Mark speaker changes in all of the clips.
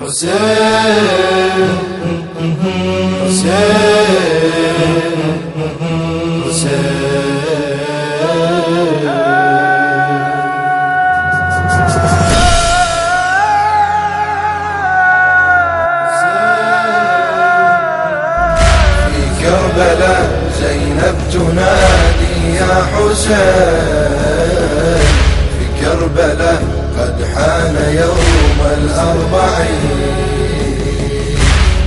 Speaker 1: حسين حسين في كربلاء زينب تنادي يا حسين. في كربلاء قد حان يوم الأربعين.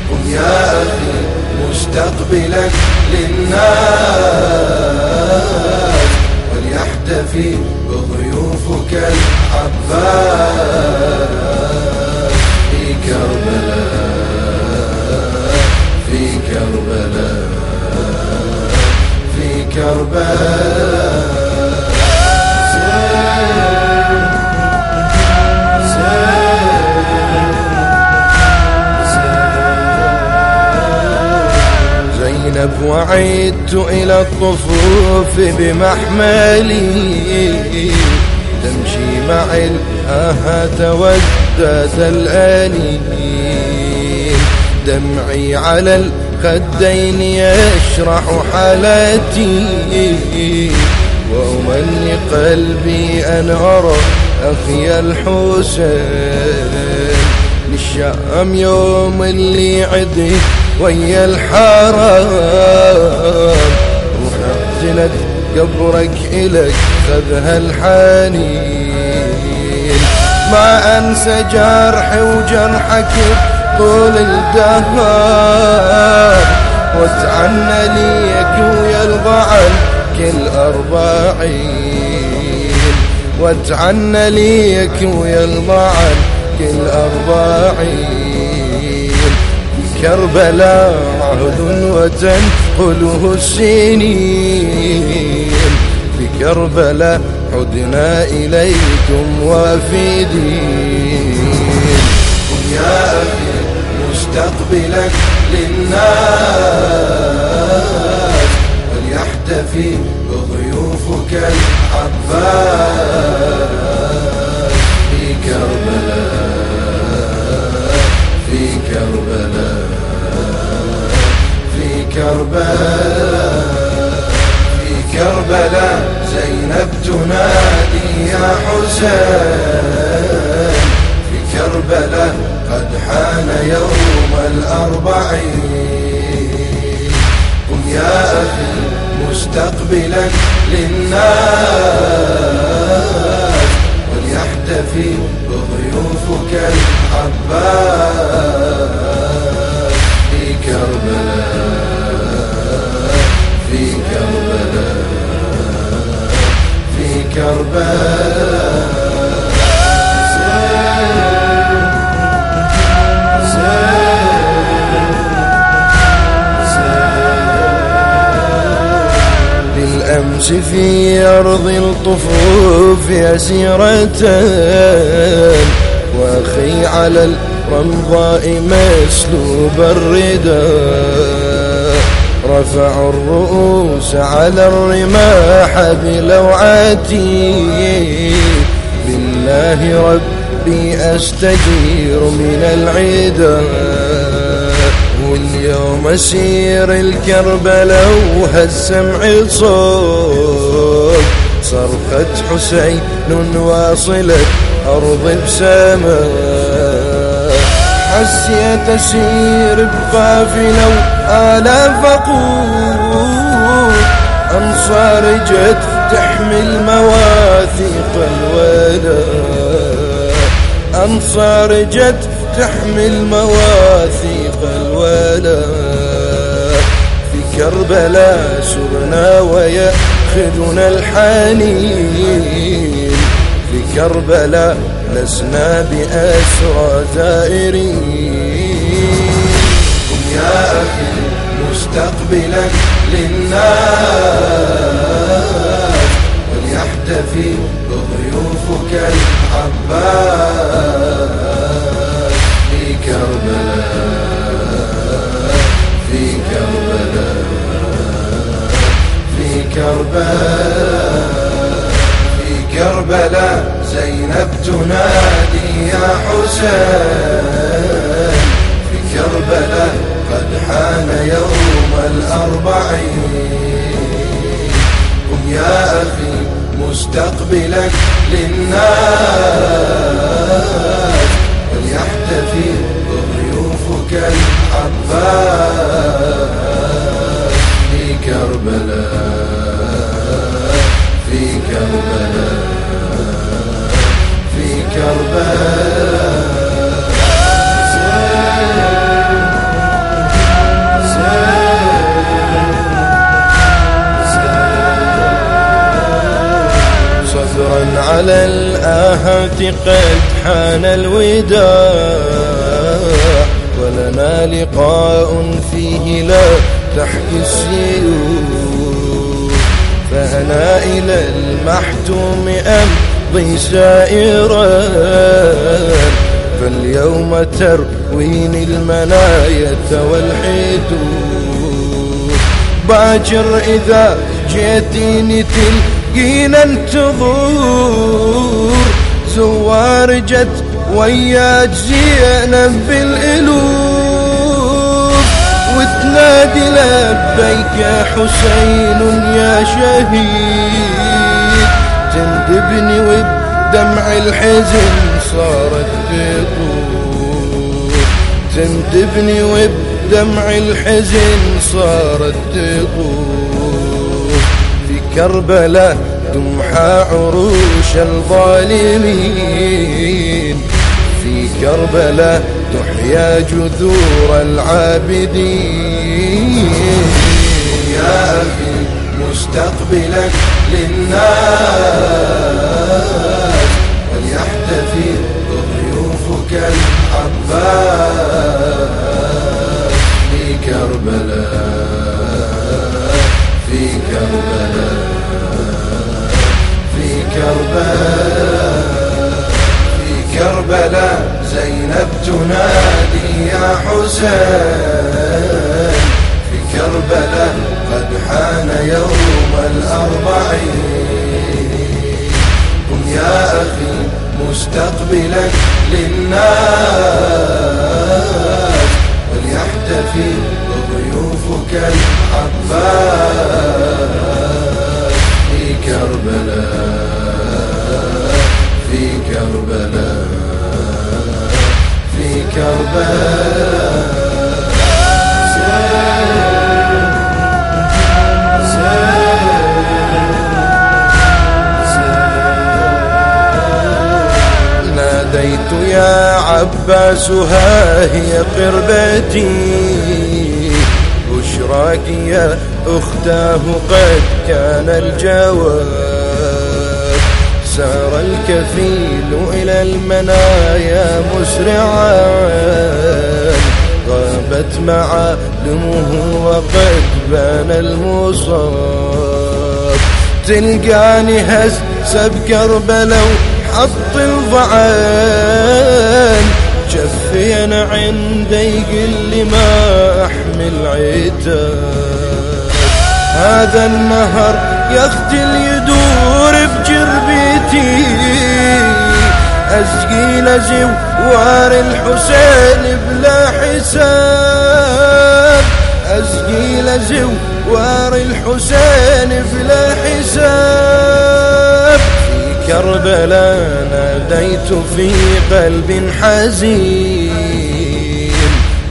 Speaker 1: قم يا أخي مستقبلا للناس وليحتفي بضيوفك الحباس في كربلاء في كربلاء في كربلاء. وعدت إلى الطفوف بمحملي. تمشي مع الآهة ودات الآلين دمعي على الخدين يشرح حالتي وأمني قلبي أن أرى أخي الحسين. للشام يوم اللي عدي ويا الحرام. روح اقتلت قبرك إلك خذها الحنين. ما أنسى جرحي وجرحك طول الدهر. واتعنى ليك ويا الضعن كل أربعين. واتعنى ليك ويا الضعن كل أربعين كربلاء عهد وتنقله السنين. في كربلاء عدنا إليكم وافدين يا أخي مستقبلا للناس. وليحتفي بضيوفك الحباس كربلاء في كربلاء زينب تنادي يا حسين. في كربلاء قد حان يوم الأربعين. قم يا أخي مستقبلا للناس. وليحتفي بضيوفك الحباس بالأمس في أرض الطفوف يسيرة وأخي على الرمضاء مسلوب الرداء. رفعوا الرؤوس على الرماح بلوعتي. بالله ربي أستجير من العداء واليوم أسير الكربلاء وهالسمع صوت صرخة حسين واصلت أرض بسماء حسيت أسير بقافلة وآلاف أقول. أنصار جت تحمل مواثيق الولاء. أنصار جت تحمل مواثيق الولاء في كربلاء سرنا ويأخذنا الحنين. في كربلاء لسنا بأسرى زائرين. قم يا أخي مستقبلا للناس وليحتفي بضيوفك الحباس كربلاء في كربلاء زينب تنادي يا حسين. في كربلاء قد حان يوم الأربعين. قم يا أخي مستقبلك للناس. وليحتفي ضيوفك الحباب في كربلاء.
Speaker 2: الآهات قد حان الوداع ولنا لقاء فيه لا تحكي السيوف فأنا إلى المحتوم أمضي سائرا فاليوم ترويني المناية والحدود. باجر إذا جيتيني تلك مسكينا انتظور زوار جت وياك زينب بالالوف وتنادي لبيك يا حسين يا شهيد. تندبني وبدمع الحزن صارت تطور تندبني وبدمع الحزن صارت تطور كربلاء تمحى عروش الظالمين. في كربلاء تحيا جذور العابدين.
Speaker 1: يا أخي مستقبلا للناس وليحتفي ضيوفك العباس في كربلاء كربلاء في كربلاء زينب تنادي يا حسين. في كربلاء قد حان يوم الأربعين. قم يا أخي مستقبلا للناس. وليحتفي ضيوفك العباس في كربلاء كربلاء
Speaker 2: ناديت يا عباس ها هي قربتي. بشراك يا أختاه قد كان الجواب. سار الكفيل إلى المنايا مسرعا. غابت معالمه وقد بان المصاب. تلقاني هز سب كربلاء وحط الضعان. جفين عندي قل ما أحمل عتاب. هذا النهر يختل يدور بجربيتي أسقي لزوار الحسين بلا حساب. أسقي لزوار الحسين بلا حساب. في كربلاء ناديت في قلب حزين.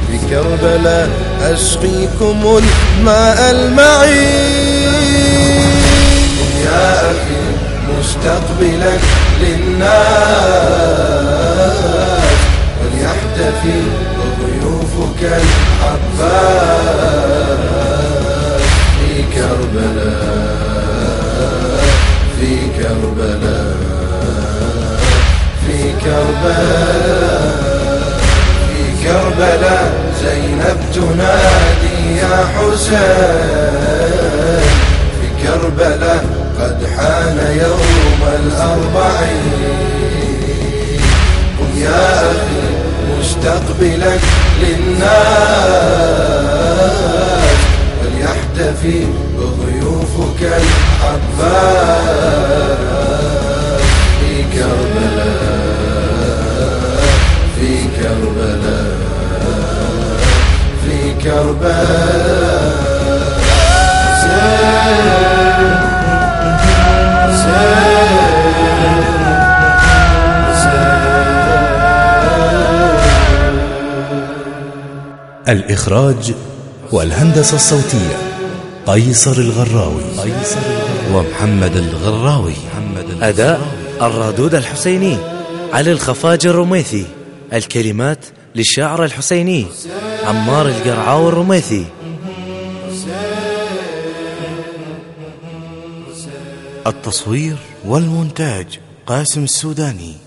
Speaker 2: في كربلاء أسقيكم الماء المعين.
Speaker 1: أخي مستقبلا للناس. وليحتفي ضيوفك العباس في كربلاء في كربلاء في كربلاء. في كربلاء زينب تنادي يا حسين. في كربلاء قد حان يوم الأربعين. قم يا أخي مستقبلا للناس. وليحتفي بضيوفك العباس في كربلاء في كربلاء في كربلاء.
Speaker 3: الإخراج والهندسة الصوتية قيصر الغراوي
Speaker 4: ومحمد الغراوي. أداء الرادود الحسيني علي الخفاج الرميثي. الكلمات للشاعر الحسيني عمار القرعاوي الرميثي.
Speaker 5: التصوير والمونتاج قاسم السوداني.